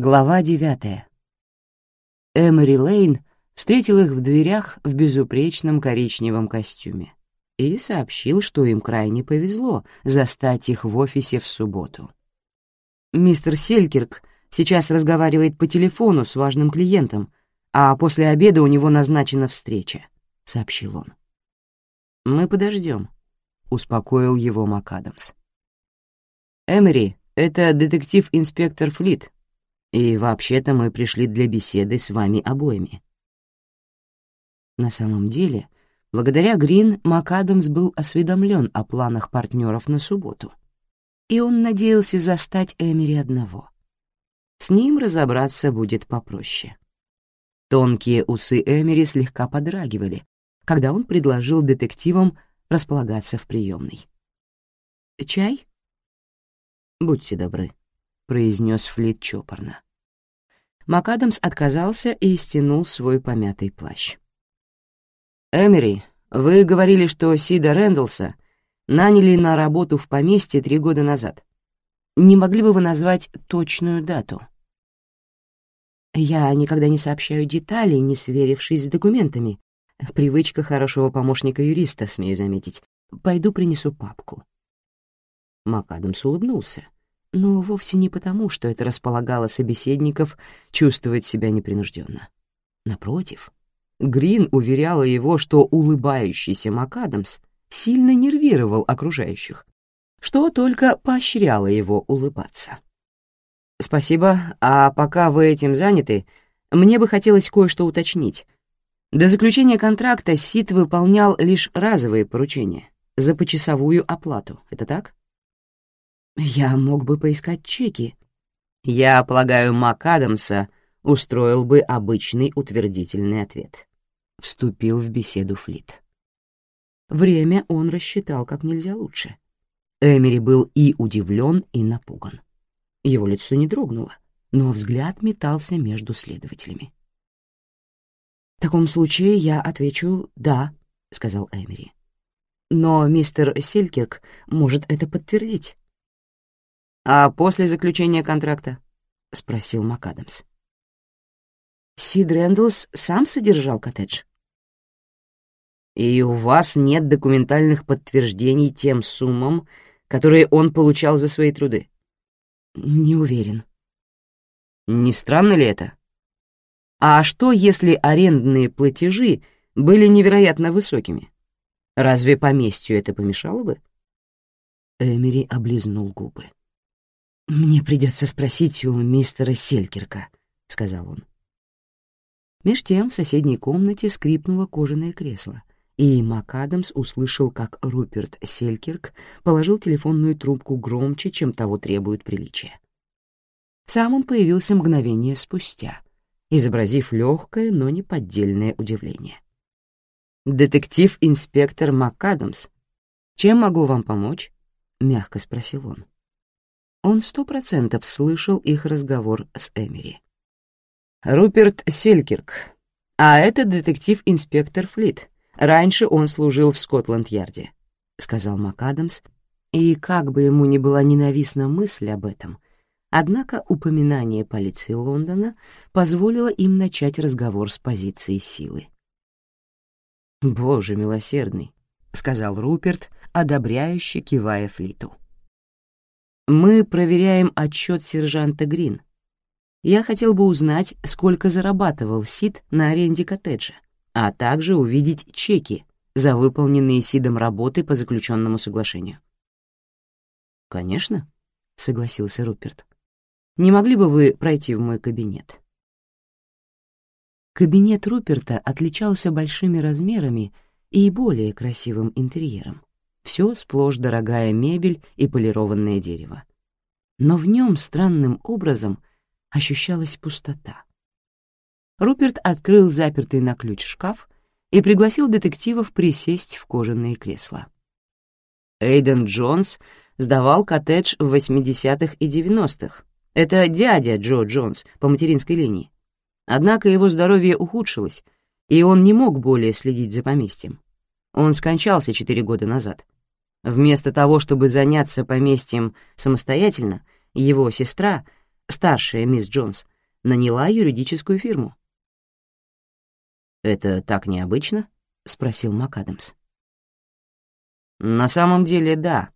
Глава девятая. Эмори Лейн встретил их в дверях в безупречном коричневом костюме и сообщил, что им крайне повезло застать их в офисе в субботу. «Мистер Селькирк сейчас разговаривает по телефону с важным клиентом, а после обеда у него назначена встреча», — сообщил он. «Мы подождем», — успокоил его МакАдамс. «Эмери, это детектив-инспектор Флит, и вообще-то мы пришли для беседы с вами обоими». На самом деле, благодаря Грин, МакАдамс был осведомлен о планах партнеров на субботу, и он надеялся застать Эмери одного. С ним разобраться будет попроще. Тонкие усы Эмери слегка подрагивали, когда он предложил детективам располагаться в приемной. «Чай?» «Будьте добры», — произнес Флит чопорно. МакАдамс отказался и стянул свой помятый плащ. «Эмери, вы говорили, что Сида Рэндалса наняли на работу в поместье три года назад. Не могли бы вы назвать точную дату?» «Я никогда не сообщаю деталей, не сверившись с документами. Привычка хорошего помощника юриста, смею заметить. Пойду принесу папку». МакАдамс улыбнулся, но вовсе не потому, что это располагало собеседников чувствовать себя непринужденно. Напротив, Грин уверяла его, что улыбающийся МакАдамс сильно нервировал окружающих, что только поощряло его улыбаться. «Спасибо, а пока вы этим заняты, мне бы хотелось кое-что уточнить. До заключения контракта Сид выполнял лишь разовые поручения за почасовую оплату, это так?» Я мог бы поискать чеки. Я полагаю, МакАдамса устроил бы обычный утвердительный ответ. Вступил в беседу Флит. Время он рассчитал как нельзя лучше. Эмери был и удивлен, и напуган. Его лицо не дрогнуло, но взгляд метался между следователями. «В таком случае я отвечу «да», — сказал Эмери. «Но мистер Селькирк может это подтвердить». «А после заключения контракта?» — спросил МакАдамс. «Сид Рэндаллс сам содержал коттедж?» «И у вас нет документальных подтверждений тем суммам, которые он получал за свои труды?» «Не уверен». «Не странно ли это? А что, если арендные платежи были невероятно высокими? Разве поместью это помешало бы?» Эмери облизнул губы. «Мне придется спросить у мистера Селькерка», — сказал он. Меж тем в соседней комнате скрипнуло кожаное кресло, и МакАдамс услышал, как Руперт Селькерк положил телефонную трубку громче, чем того требует приличия. Сам он появился мгновение спустя, изобразив легкое, но неподдельное удивление. «Детектив-инспектор МакАдамс, чем могу вам помочь?» — мягко спросил он. Он сто процентов слышал их разговор с Эмери. «Руперт Селькирк. А это детектив-инспектор Флит. Раньше он служил в Скотланд-Ярде», — сказал МакАдамс, и как бы ему ни была ненавистна мысль об этом, однако упоминание полиции Лондона позволило им начать разговор с позиции силы. «Боже милосердный», — сказал Руперт, одобряюще кивая Флиту. Мы проверяем отчет сержанта Грин. Я хотел бы узнать, сколько зарабатывал Сид на аренде коттеджа, а также увидеть чеки за выполненные Сидом работы по заключенному соглашению. «Конечно», — согласился Руперт. «Не могли бы вы пройти в мой кабинет?» Кабинет Руперта отличался большими размерами и более красивым интерьером. Все сплошь дорогая мебель и полированное дерево. Но в нем странным образом ощущалась пустота. Руперт открыл запертый на ключ шкаф и пригласил детективов присесть в кожаные кресла. Эйден Джонс сдавал коттедж в 80-х и 90-х. Это дядя Джо Джонс по материнской линии. Однако его здоровье ухудшилось, и он не мог более следить за поместьем. Он скончался четыре года назад. Вместо того, чтобы заняться поместьем самостоятельно, его сестра, старшая мисс Джонс, наняла юридическую фирму. «Это так необычно?» — спросил МакАдамс. «На самом деле, да.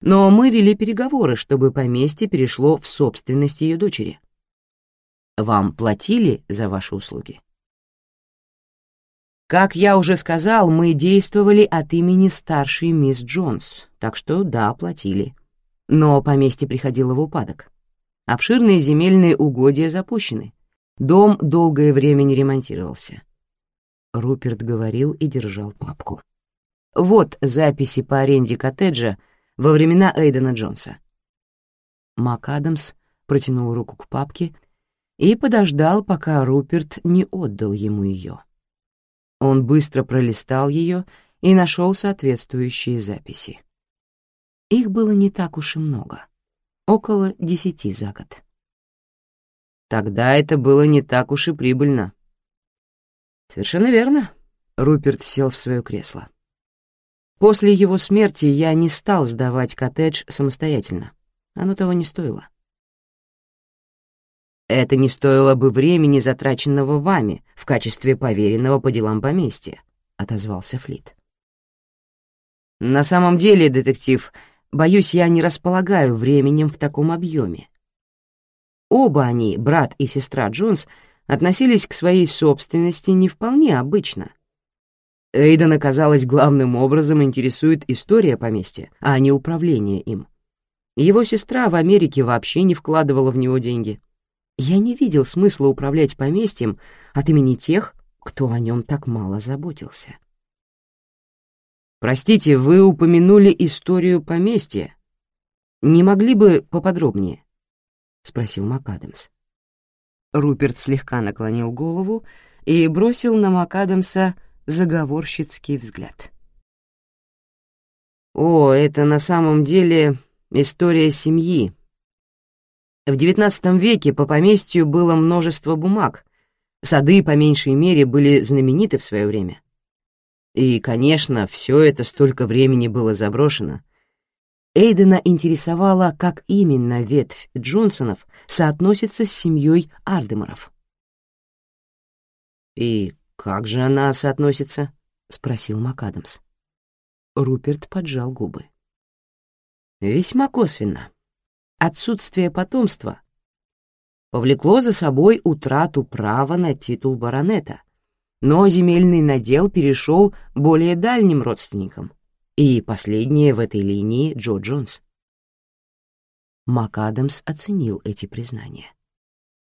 Но мы вели переговоры, чтобы поместье перешло в собственность ее дочери. Вам платили за ваши услуги?» Как я уже сказал, мы действовали от имени старшей мисс Джонс, так что да, платили. Но поместье приходило в упадок. Обширные земельные угодья запущены. Дом долгое время не ремонтировался. Руперт говорил и держал папку. Вот записи по аренде коттеджа во времена Эйдена Джонса. МакАдамс протянул руку к папке и подождал, пока Руперт не отдал ему ее. Он быстро пролистал ее и нашел соответствующие записи. Их было не так уж и много, около десяти за год. Тогда это было не так уж и прибыльно. Совершенно верно. Руперт сел в свое кресло. После его смерти я не стал сдавать коттедж самостоятельно. Оно того не стоило. Это не стоило бы времени, затраченного вами в качестве поверенного по делам поместья», — отозвался Флит. «На самом деле, детектив, боюсь, я не располагаю временем в таком объеме. Оба они, брат и сестра Джонс, относились к своей собственности не вполне обычно. Эйдена, казалось, главным образом интересует история поместья, а не управление им. Его сестра в Америке вообще не вкладывала в него деньги. Я не видел смысла управлять поместьем от имени тех, кто о нем так мало заботился. «Простите, вы упомянули историю поместья. Не могли бы поподробнее?» — спросил МакАдамс. Руперт слегка наклонил голову и бросил на МакАдамса заговорщицкий взгляд. «О, это на самом деле история семьи, в XIX веке по поместью было множество бумаг. Сады, по меньшей мере, были знамениты в свое время. И, конечно, все это столько времени было заброшено. Эйдена интересовало, как именно ветвь Джонсонов соотносится с семьей Ардемаров. «И как же она соотносится?» — спросил МакАдамс. Руперт поджал губы. «Весьма косвенно отсутствие потомства повлекло за собой утрату права на титул баронета, но земельный надел перешел более дальним родственникам, и последнее в этой линии Джо Джонс. МакАдамс оценил эти признания.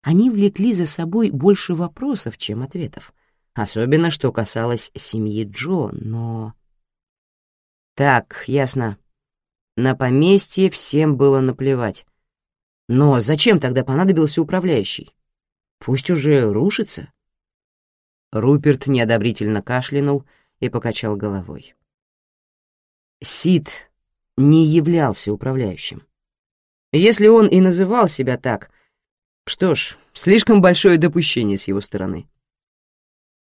Они влекли за собой больше вопросов, чем ответов, особенно что касалось семьи Джо, но... Так, ясно. На поместье всем было наплевать. Но зачем тогда понадобился управляющий? Пусть уже рушится. Руперт неодобрительно кашлянул и покачал головой. Сид не являлся управляющим. Если он и называл себя так, что ж, слишком большое допущение с его стороны.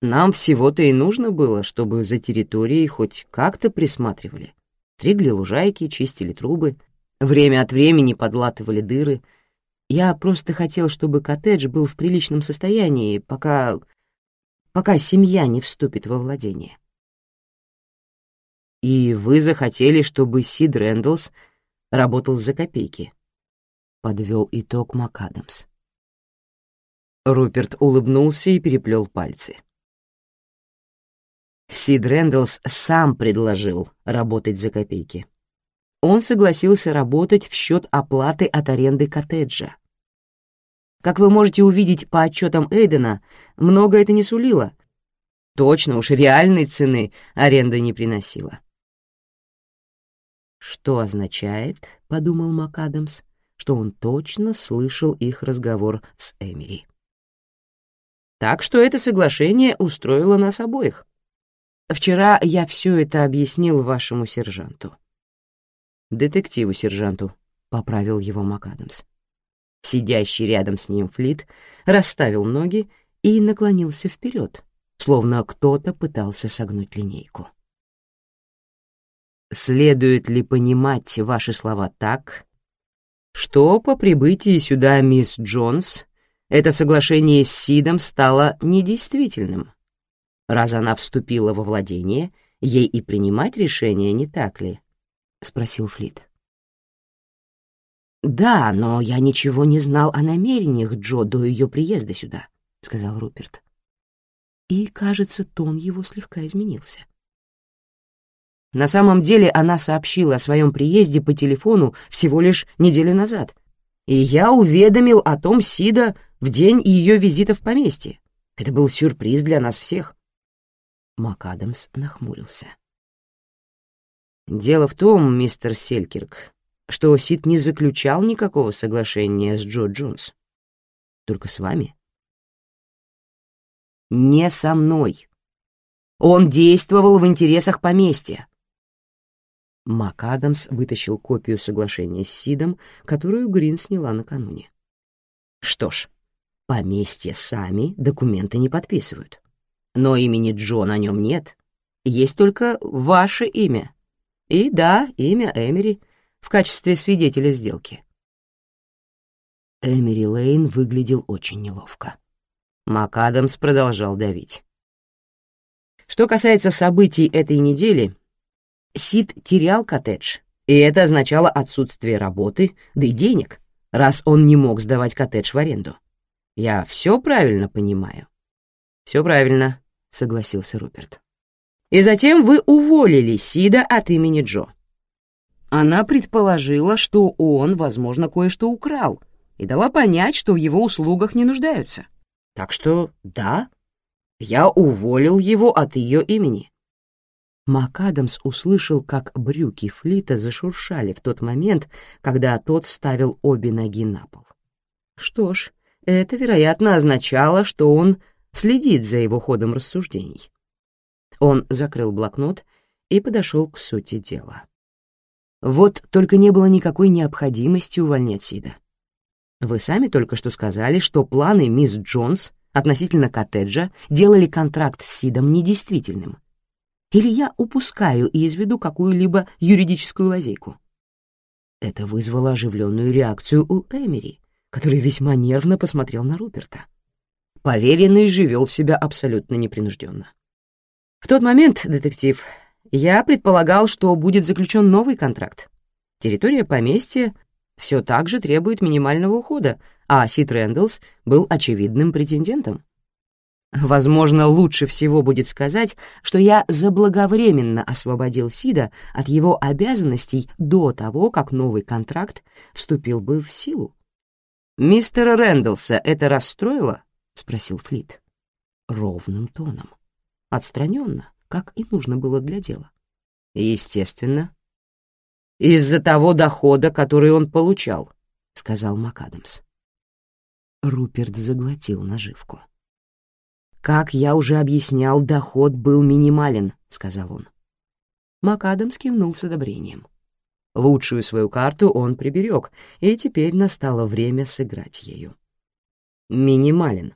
Нам всего-то и нужно было, чтобы за территорией хоть как-то присматривали. Стригли лужайки, чистили трубы, время от времени подлатывали дыры. Я просто хотел, чтобы коттедж был в приличном состоянии, пока... пока семья не вступит во владение. И вы захотели, чтобы Сид Рэндаллс работал за копейки, — подвел итог МакАдамс. Руперт улыбнулся и переплел пальцы. — Сид Рэндаллс сам предложил работать за копейки. Он согласился работать в счет оплаты от аренды коттеджа. Как вы можете увидеть по отчетам Эйдена, много это не сулило. Точно уж реальной цены аренда не приносила. «Что означает, — подумал МакАдамс, — что он точно слышал их разговор с Эмери. Так что это соглашение устроило нас обоих. Вчера я все это объяснил вашему сержанту. Детективу-сержанту, — поправил его МакАдамс. Сидящий рядом с ним Флит расставил ноги и наклонился вперед, словно кто-то пытался согнуть линейку. Следует ли понимать ваши слова так, что по прибытии сюда мисс Джонс это соглашение с Сидом стало недействительным. Раз она вступила во владение, ей и принимать решение, не так ли? — спросил Флит. «Да, но я ничего не знал о намерениях Джо до ее приезда сюда», — сказал Руперт. И, кажется, тон его слегка изменился. На самом деле она сообщила о своем приезде по телефону всего лишь неделю назад, и я уведомил о том Сида в день ее визита в поместье. Это был сюрприз для нас всех. МакАдамс нахмурился. «Дело в том, мистер Селькирк, что Сид не заключал никакого соглашения с Джо Джонс. Только с вами. Не со мной. Он действовал в интересах поместья. МакАдамс вытащил копию соглашения с Сидом, которую Грин сняла накануне. Что ж, поместья сами документы не подписывают. Но имени Джо на нем нет. Есть только ваше имя. И да, имя Эмери в качестве свидетеля сделки. Эмери Лейн выглядел очень неловко. МакАдамс продолжал давить. Что касается событий этой недели, Сид терял коттедж, и это означало отсутствие работы, да и денег, раз он не мог сдавать коттедж в аренду. Я все правильно понимаю? Все правильно, согласился Руперт. И затем вы уволили Сида от имени Джо. Она предположила, что он, возможно, кое-что украл, и дала понять, что в его услугах не нуждаются. Так что, да, я уволил его от ее имени. МакАдамс услышал, как брюки Флита зашуршали в тот момент, когда тот ставил обе ноги на пол. Что ж, это, вероятно, означало, что он следит за его ходом рассуждений. Он закрыл блокнот и подошел к сути дела. Вот только не было никакой необходимости увольнять Сида. Вы сами только что сказали, что планы мисс Джонс относительно коттеджа делали контракт с Сидом недействительным. Или я упускаю из виду какую-либо юридическую лазейку? Это вызвало оживленную реакцию у Эмери, который весьма нервно посмотрел на Руперта. Поверенный же вел себя абсолютно непринужденно. В тот момент, детектив, я предполагал, что будет заключен новый контракт. Территория поместья все так же требует минимального ухода, а Сид Рэндаллс был очевидным претендентом. Возможно, лучше всего будет сказать, что я заблаговременно освободил Сида от его обязанностей до того, как новый контракт вступил бы в силу. «Мистера Рэндаллса это расстроило?» — спросил Флит. Ровным тоном отстраненно, как и нужно было для дела. Естественно. Из-за того дохода, который он получал, сказал МакАдамс. Руперт заглотил наживку. «Как я уже объяснял, доход был минимален», — сказал он. МакАдамс кивнул с одобрением. Лучшую свою карту он приберег, и теперь настало время сыграть ею. «Минимален»,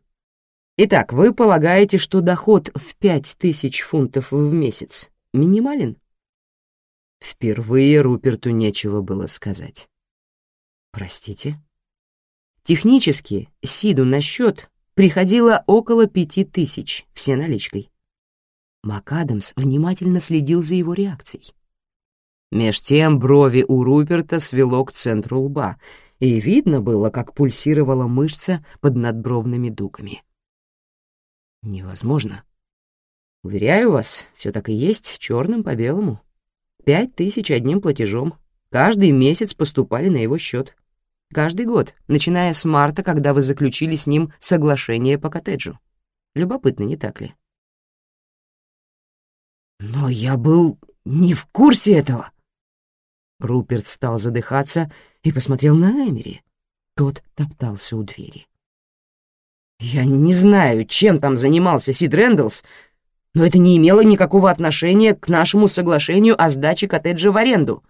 Итак, вы полагаете, что доход в пять тысяч фунтов в месяц минимален? Впервые Руперту нечего было сказать. Простите? Технически Сиду на счет приходило около пяти тысяч, все наличкой. МакАдамс внимательно следил за его реакцией. Меж тем брови у Руперта свело к центру лба, и видно было, как пульсировала мышца под надбровными дугами. Невозможно. Уверяю вас, все так и есть, черным по белому. Пять тысяч одним платежом. Каждый месяц поступали на его счет. Каждый год, начиная с марта, когда вы заключили с ним соглашение по коттеджу. Любопытно, не так ли? Но я был не в курсе этого. Руперт стал задыхаться и посмотрел на Эмери. Тот топтался у двери. Я не знаю, чем там занимался Сид Рэндаллс, но это не имело никакого отношения к нашему соглашению о сдаче коттеджа в аренду.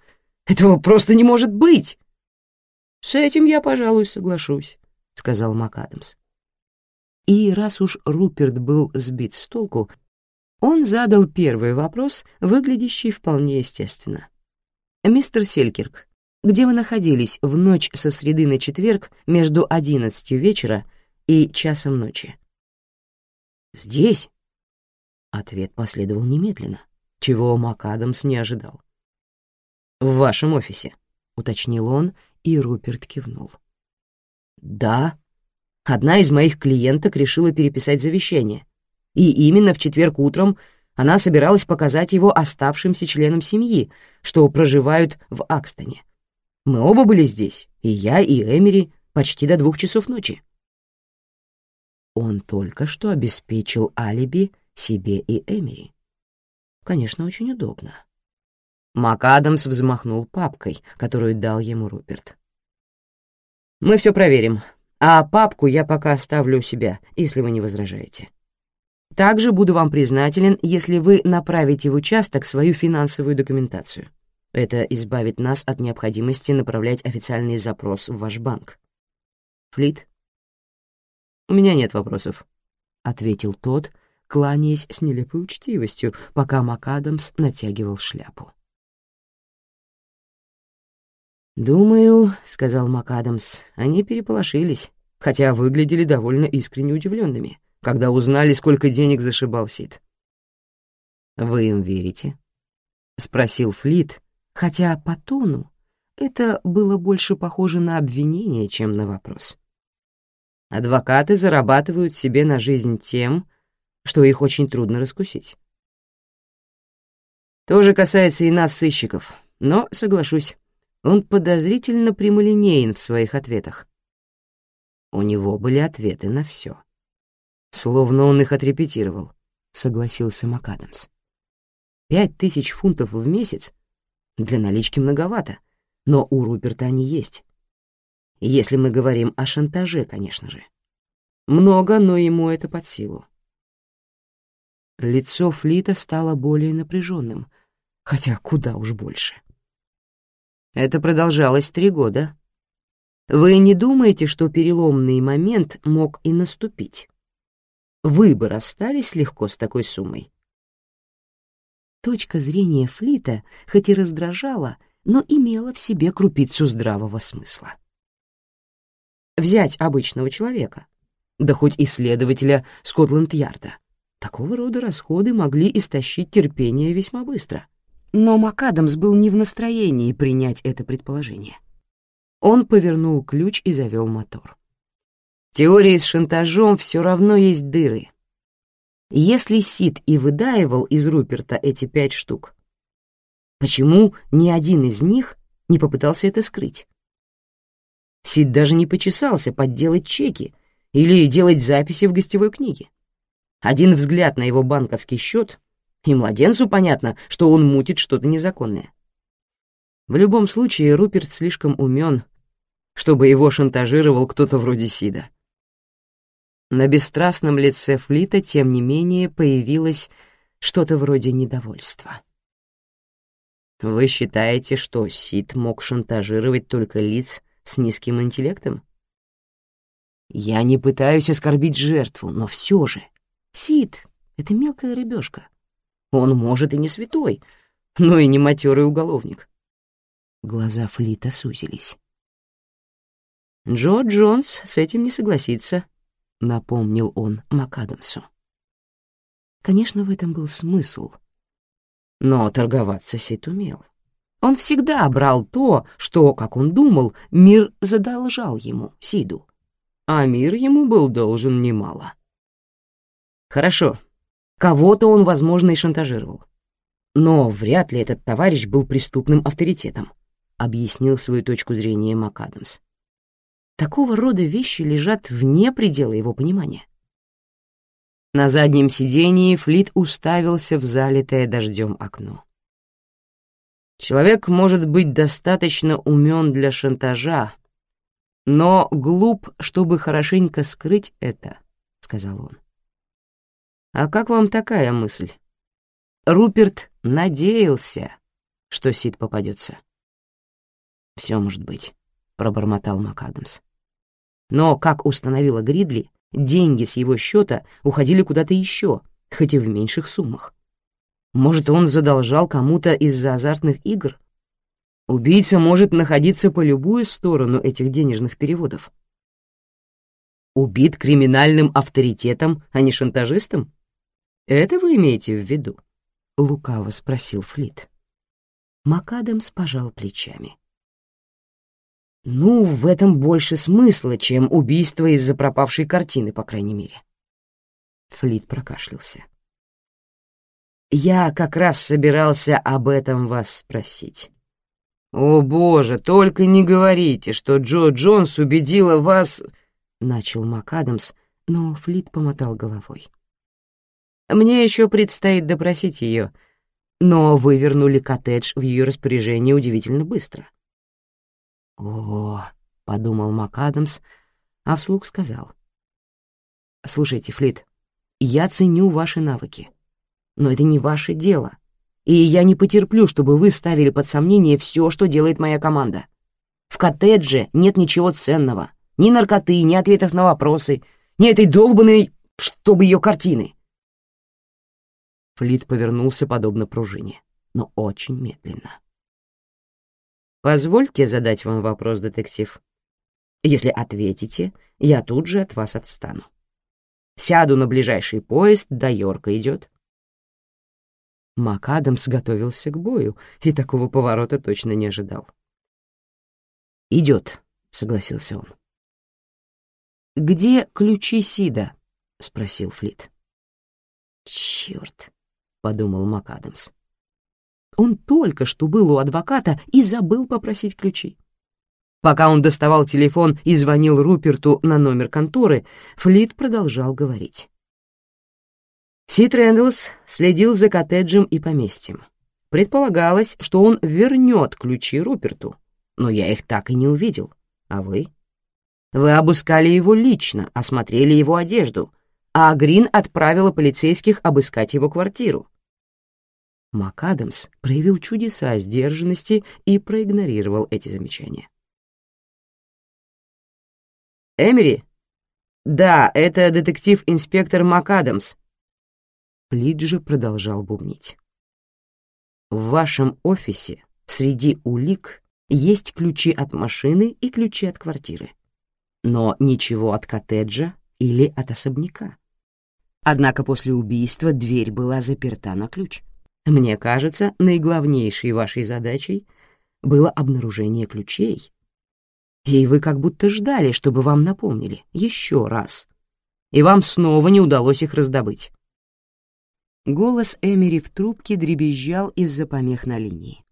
Этого просто не может быть. С этим я, пожалуй, соглашусь, сказал МакАдамс. И раз уж Руперт был сбит с толку, он задал первый вопрос, выглядящий вполне естественно. «Мистер Селькирк, где вы находились в ночь со среды на четверг между одиннадцатью вечера и часом ночи?» «Здесь?» Ответ последовал немедленно, чего МакАдамс не ожидал. «В вашем офисе», — уточнил он, и Руперт кивнул. «Да. Одна из моих клиенток решила переписать завещание, и именно в четверг утром она собиралась показать его оставшимся членам семьи, что проживают в Акстоне. Мы оба были здесь, и я, и Эмери, почти до двух часов ночи. Он только что обеспечил алиби себе и Эмери. Конечно, очень удобно. МакАдамс взмахнул папкой, которую дал ему Руперт. «Мы все проверим, а папку я пока оставлю у себя, если вы не возражаете. Также буду вам признателен, если вы направите в участок свою финансовую документацию. Это избавит нас от необходимости направлять официальный запрос в ваш банк. Флит?» «У меня нет вопросов», — ответил тот, кланяясь с нелепой учтивостью, пока МакАдамс натягивал шляпу. «Думаю», — сказал МакАдамс, — «они переполошились, хотя выглядели довольно искренне удивленными, когда узнали, сколько денег зашибал Сид». «Вы им верите?» — спросил Флит, хотя по тону это было больше похоже на обвинение, чем на вопрос. Адвокаты зарабатывают себе на жизнь тем, что их очень трудно раскусить. То же касается и нас, сыщиков, но, соглашусь, он подозрительно прямолинеен в своих ответах. У него были ответы на все. Словно он их отрепетировал, согласился МакАдамс. Пять тысяч фунтов в месяц? Для налички многовато, но у Руперта они есть. Если мы говорим о шантаже, конечно же. Много, но ему это под силу. Лицо Флита стало более напряженным, хотя куда уж больше. Это продолжалось три года. Вы не думаете, что переломный момент мог и наступить? Вы бы расстались легко с такой суммой? Точка зрения Флита хоть и раздражала, но имела в себе крупицу здравого смысла взять обычного человека, да хоть исследователя Скотланд-Ярда. Такого рода расходы могли истощить терпение весьма быстро. Но МакАдамс был не в настроении принять это предположение. Он повернул ключ и завел мотор. Теории с шантажом все равно есть дыры. Если Сид и выдаивал из Руперта эти пять штук, почему ни один из них не попытался это скрыть? Сид даже не почесался подделать чеки или делать записи в гостевой книге. Один взгляд на его банковский счет, и младенцу понятно, что он мутит что-то незаконное. В любом случае, Руперт слишком умен, чтобы его шантажировал кто-то вроде Сида. На бесстрастном лице Флита, тем не менее, появилось что-то вроде недовольства. «Вы считаете, что Сид мог шантажировать только лиц, с низким интеллектом? Я не пытаюсь оскорбить жертву, но все же. Сид — это мелкая рыбешка. Он, может, и не святой, но и не матерый уголовник. Глаза Флита сузились. Джо Джонс с этим не согласится, — напомнил он МакАдамсу. Конечно, в этом был смысл. Но торговаться Сид умел. Он всегда брал то, что, как он думал, мир задолжал ему, Сиду. А мир ему был должен немало. Хорошо, кого-то он, возможно, и шантажировал. Но вряд ли этот товарищ был преступным авторитетом, объяснил свою точку зрения МакАдамс. Такого рода вещи лежат вне предела его понимания. На заднем сидении Флит уставился в залитое дождем окно. Человек может быть достаточно умен для шантажа, но глуп, чтобы хорошенько скрыть это, — сказал он. А как вам такая мысль? Руперт надеялся, что Сид попадется. Все может быть, — пробормотал МакАдамс. Но, как установила Гридли, деньги с его счета уходили куда-то еще, хоть и в меньших суммах. Может, он задолжал кому-то из-за азартных игр? Убийца может находиться по любую сторону этих денежных переводов. Убит криминальным авторитетом, а не шантажистом? Это вы имеете в виду? Лукаво спросил Флит. МакАдамс пожал плечами. Ну, в этом больше смысла, чем убийство из-за пропавшей картины, по крайней мере. Флит прокашлялся. Я как раз собирался об этом вас спросить. «О, боже, только не говорите, что Джо Джонс убедила вас...» — начал МакАдамс, но Флит помотал головой. «Мне еще предстоит допросить ее, но вы вернули коттедж в ее распоряжение удивительно быстро». «О, — подумал МакАдамс, а вслух сказал. «Слушайте, Флит, я ценю ваши навыки, но это не ваше дело и я не потерплю, чтобы вы ставили под сомнение все, что делает моя команда. В коттедже нет ничего ценного. Ни наркоты, ни ответов на вопросы, ни этой долбанной, чтобы ее картины. Флит повернулся подобно пружине, но очень медленно. «Позвольте задать вам вопрос, детектив. Если ответите, я тут же от вас отстану. Сяду на ближайший поезд, до Йорка идет. МакАдамс готовился к бою и такого поворота точно не ожидал. «Идет», — согласился он. «Где ключи Сида?» — спросил Флит. «Чёрт», — подумал МакАдамс. Он только что был у адвоката и забыл попросить ключи. Пока он доставал телефон и звонил Руперту на номер конторы, Флит продолжал говорить. Сид Рэндаллс следил за коттеджем и поместьем. Предполагалось, что он вернет ключи Руперту, но я их так и не увидел. А вы? Вы обыскали его лично, осмотрели его одежду, а Грин отправила полицейских обыскать его квартиру. МакАдамс проявил чудеса сдержанности и проигнорировал эти замечания. «Эмери?» «Да, это детектив-инспектор МакАдамс», Плиджи продолжал бубнить. «В вашем офисе среди улик есть ключи от машины и ключи от квартиры, но ничего от коттеджа или от особняка. Однако после убийства дверь была заперта на ключ. Мне кажется, наиглавнейшей вашей задачей было обнаружение ключей. И вы как будто ждали, чтобы вам напомнили еще раз. И вам снова не удалось их раздобыть. Голос Эмери в трубке дребезжал из-за помех на линии.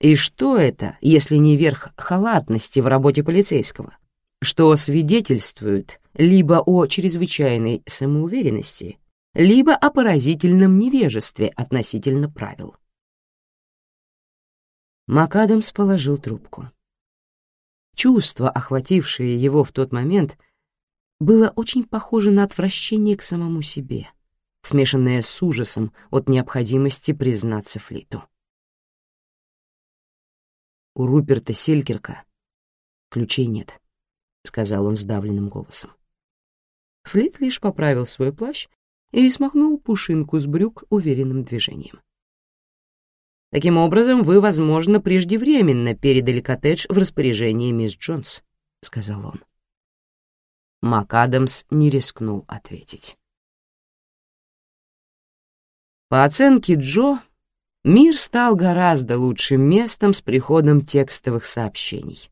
И что это, если не верх халатности в работе полицейского? Что свидетельствует либо о чрезвычайной самоуверенности, либо о поразительном невежестве относительно правил. МакАдамс положил трубку. Чувство, охватившее его в тот момент, было очень похоже на отвращение к самому себе — смешанное с ужасом от необходимости признаться Флиту. «У Руперта Селькерка ключей нет», — сказал он сдавленным голосом. Флит лишь поправил свой плащ и смахнул пушинку с брюк уверенным движением. «Таким образом, вы, возможно, преждевременно передали коттедж в распоряжение мисс Джонс», — сказал он. МакАдамс не рискнул ответить. По оценке Джо, мир стал гораздо лучшим местом с приходом текстовых сообщений.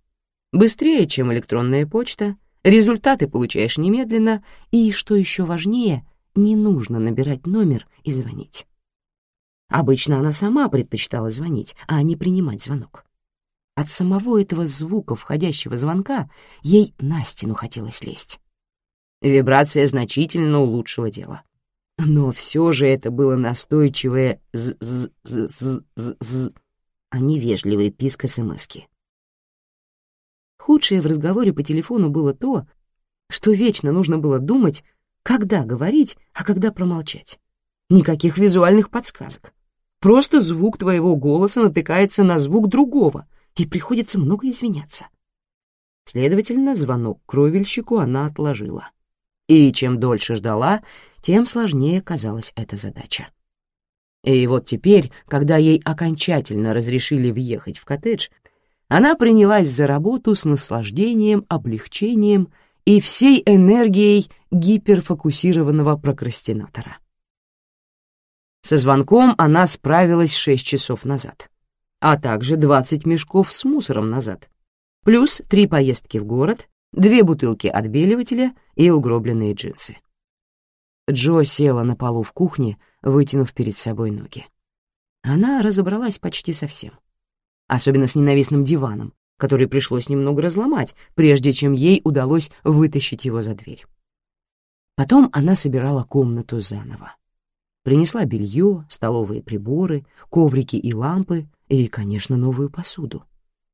Быстрее, чем электронная почта, результаты получаешь немедленно, и, что еще важнее, не нужно набирать номер и звонить. Обычно она сама предпочитала звонить, а не принимать звонок. От самого этого звука входящего звонка ей на стену хотелось лезть. Вибрация значительно улучшила дело. Но все же это было настойчивое «з-з-з-з-з», а не вежливый писк СМСки. Худшее в разговоре по телефону было то, что вечно нужно было думать, когда говорить, а когда промолчать. Никаких визуальных подсказок. Просто звук твоего голоса натыкается на звук другого, и приходится много извиняться. Следовательно, звонок кровельщику она отложила. И чем дольше ждала, тем сложнее казалась эта задача. И вот теперь, когда ей окончательно разрешили въехать в коттедж, она принялась за работу с наслаждением, облегчением и всей энергией гиперфокусированного прокрастинатора. Со звонком она справилась шесть часов назад, а также 20 мешков с мусором назад, плюс три поездки в город, две бутылки отбеливателя и угробленные джинсы. Джо села на полу в кухне, вытянув перед собой ноги. Она разобралась почти совсем. Особенно с ненавистным диваном, который пришлось немного разломать, прежде чем ей удалось вытащить его за дверь. Потом она собирала комнату заново. Принесла белье, столовые приборы, коврики и лампы и, конечно, новую посуду.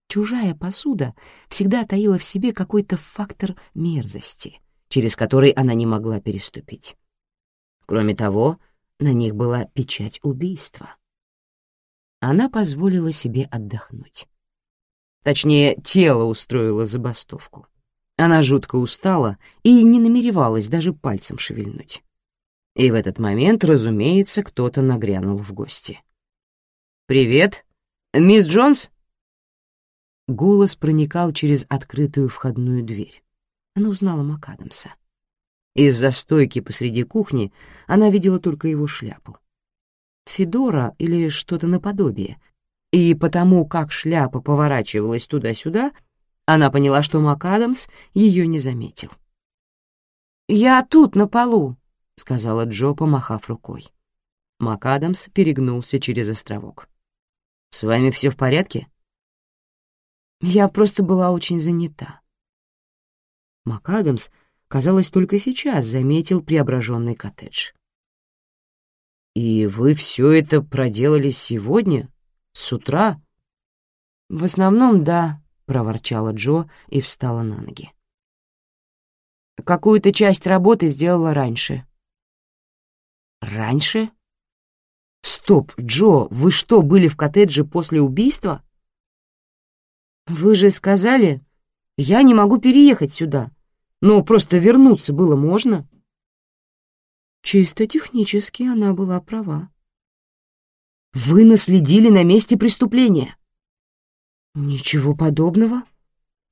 Чужая посуда всегда таила в себе какой-то фактор мерзости, через который она не могла переступить. Кроме того, на них была печать убийства. Она позволила себе отдохнуть. Точнее, тело устроило забастовку. Она жутко устала и не намеревалась даже пальцем шевельнуть. И в этот момент, разумеется, кто-то нагрянул в гости. «Привет, мисс Джонс?» Голос проникал через открытую входную дверь. Она узнала МакАдамса. Из-за стойки посреди кухни она видела только его шляпу. Федора или что-то наподобие, и потому как шляпа поворачивалась туда-сюда, она поняла, что МакАдамс ее не заметил. «Я тут, на полу», — сказала Джо, помахав рукой. МакАдамс перегнулся через островок. «С вами все в порядке?» Я просто была очень занята. МакАдамс, казалось, только сейчас заметил преображенный коттедж. «И вы все это проделали сегодня? С утра?» «В основном, да», — проворчала Джо и встала на ноги. «Какую-то часть работы сделала раньше». «Раньше?» «Стоп, Джо, вы что, были в коттедже после убийства?» «Вы же сказали, я не могу переехать сюда, но просто вернуться было можно». Чисто технически она была права. «Вы наследили на месте преступления». «Ничего подобного.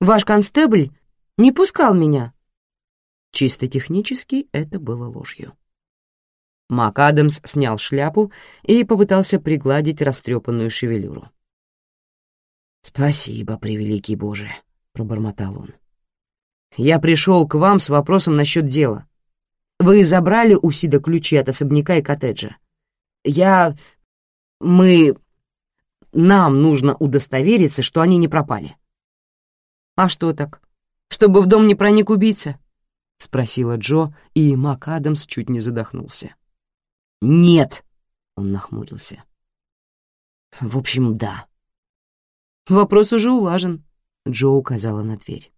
Ваш констебль не пускал меня». Чисто технически это было ложью. Мак Адамс снял шляпу и попытался пригладить растрепанную шевелюру. «Спасибо, превеликий Боже», — пробормотал он. «Я пришел к вам с вопросом насчет дела. Вы забрали у Сида ключи от особняка и коттеджа. Я... Мы... Нам нужно удостовериться, что они не пропали». «А что так? Чтобы в дом не проник убийца?» — спросила Джо, и Мак Адамс чуть не задохнулся. «Нет», — он нахмурился. «В общем, да». Вопрос уже улажен, Джо указала на дверь.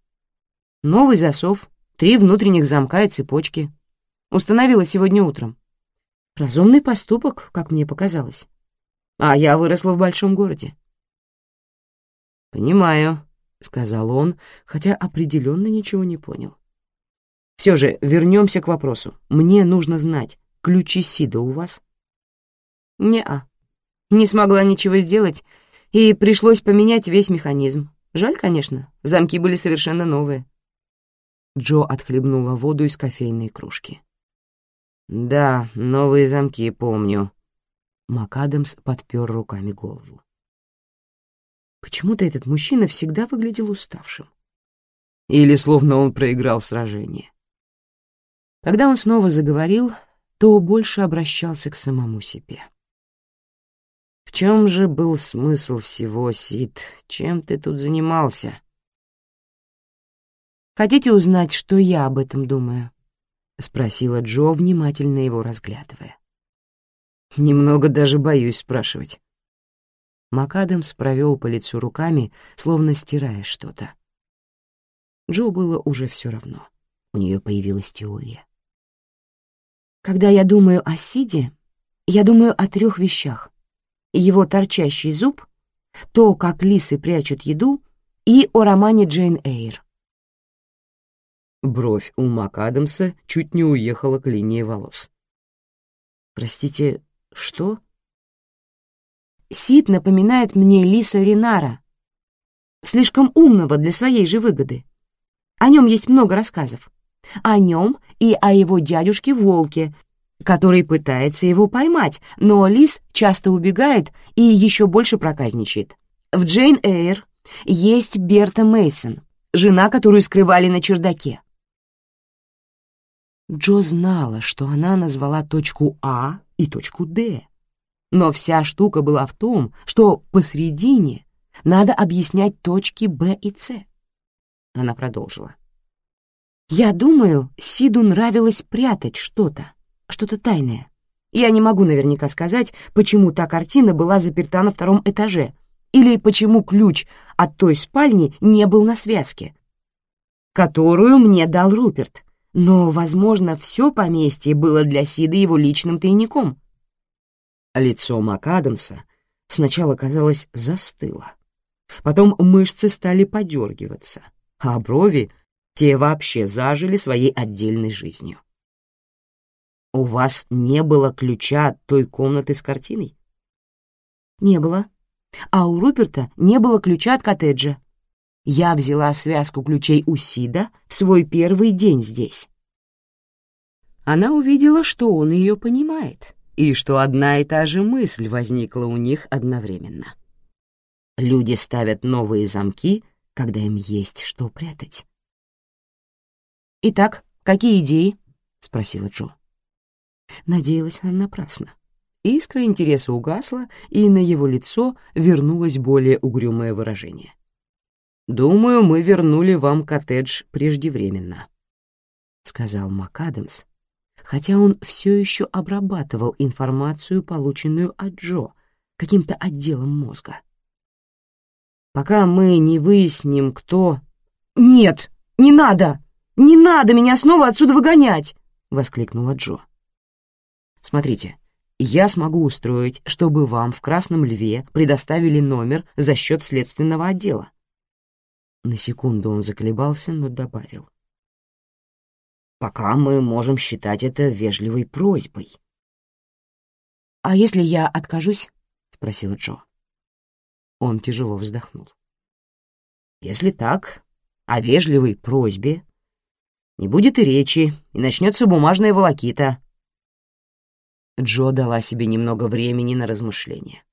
Новый засов, три внутренних замка и цепочки. Установила сегодня утром. Разумный поступок, как мне показалось. А я выросла в большом городе. «Понимаю», — сказал он, хотя определенно ничего не понял. «Все же вернемся к вопросу. Мне нужно знать, ключи Сида у вас?» «Не-а. Не смогла ничего сделать, и пришлось поменять весь механизм. Жаль, конечно, замки были совершенно новые. Джо отхлебнула воду из кофейной кружки. «Да, новые замки, помню». МакАдамс подпер руками голову. Почему-то этот мужчина всегда выглядел уставшим. Или словно он проиграл сражение. Когда он снова заговорил, то больше обращался к самому себе. В чем же был смысл всего, Сид? Чем ты тут занимался? Хотите узнать, что я об этом думаю? Спросила Джо, внимательно его разглядывая. Немного даже боюсь спрашивать. МакАдамс провел по лицу руками, словно стирая что-то. Джо было уже все равно. У нее появилась теория. Когда я думаю о Сиде, я думаю о трех вещах его торчащий зуб, то, как лисы прячут еду, и о романе Джейн Эйр. Бровь у МакАдамса чуть не уехала к линии волос. «Простите, что?» «Сид напоминает мне Лиса Ринара. слишком умного для своей же выгоды. О нем есть много рассказов. О нем и о его дядюшке Волке, который пытается его поймать, но лис часто убегает и еще больше проказничает. В Джейн Эйр есть Берта Мейсон, жена, которую скрывали на чердаке. Джо знала, что она назвала точку А и точку Д. Но вся штука была в том, что посредине надо объяснять точки Б и С. Она продолжила. «Я думаю, Сиду нравилось прятать что-то, что-то тайное. Я не могу наверняка сказать, почему та картина была заперта на втором этаже, или почему ключ от той спальни не был на связке, которую мне дал Руперт. Но, возможно, все поместье было для Сида его личным тайником. Лицо МакАдамса сначала, казалось, застыло. Потом мышцы стали подергиваться, а брови, те вообще зажили своей отдельной жизнью. «У вас не было ключа от той комнаты с картиной?» «Не было. А у Руперта не было ключа от коттеджа. Я взяла связку ключей у Сида в свой первый день здесь». Она увидела, что он ее понимает, и что одна и та же мысль возникла у них одновременно. Люди ставят новые замки, когда им есть что прятать. «Итак, какие идеи?» — спросила Джо. Надеялась она напрасно. Искра интереса угасла, и на его лицо вернулось более угрюмое выражение. «Думаю, мы вернули вам коттедж преждевременно», — сказал МакАдамс, хотя он все еще обрабатывал информацию, полученную от Джо, каким-то отделом мозга. «Пока мы не выясним, кто...» «Нет, не надо! Не надо меня снова отсюда выгонять!» — воскликнула Джо. «Смотрите, я смогу устроить, чтобы вам в Красном Льве предоставили номер за счет следственного отдела». На секунду он заколебался, но добавил. Пока мы можем считать это вежливой просьбой. «А если я откажусь?» — спросила Джо. Он тяжело вздохнул. «Если так, о вежливой просьбе не будет и речи, и начнется бумажная волокита». Джо дала себе немного времени на размышление.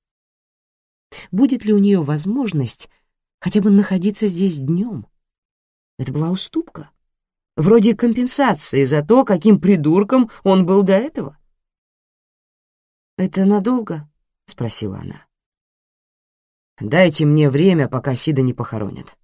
Будет ли у нее возможность хотя бы находиться здесь днем? Это была уступка вроде компенсации за то, каким придурком он был до этого. «Это надолго?» — спросила она. «Дайте мне время, пока Сида не похоронят».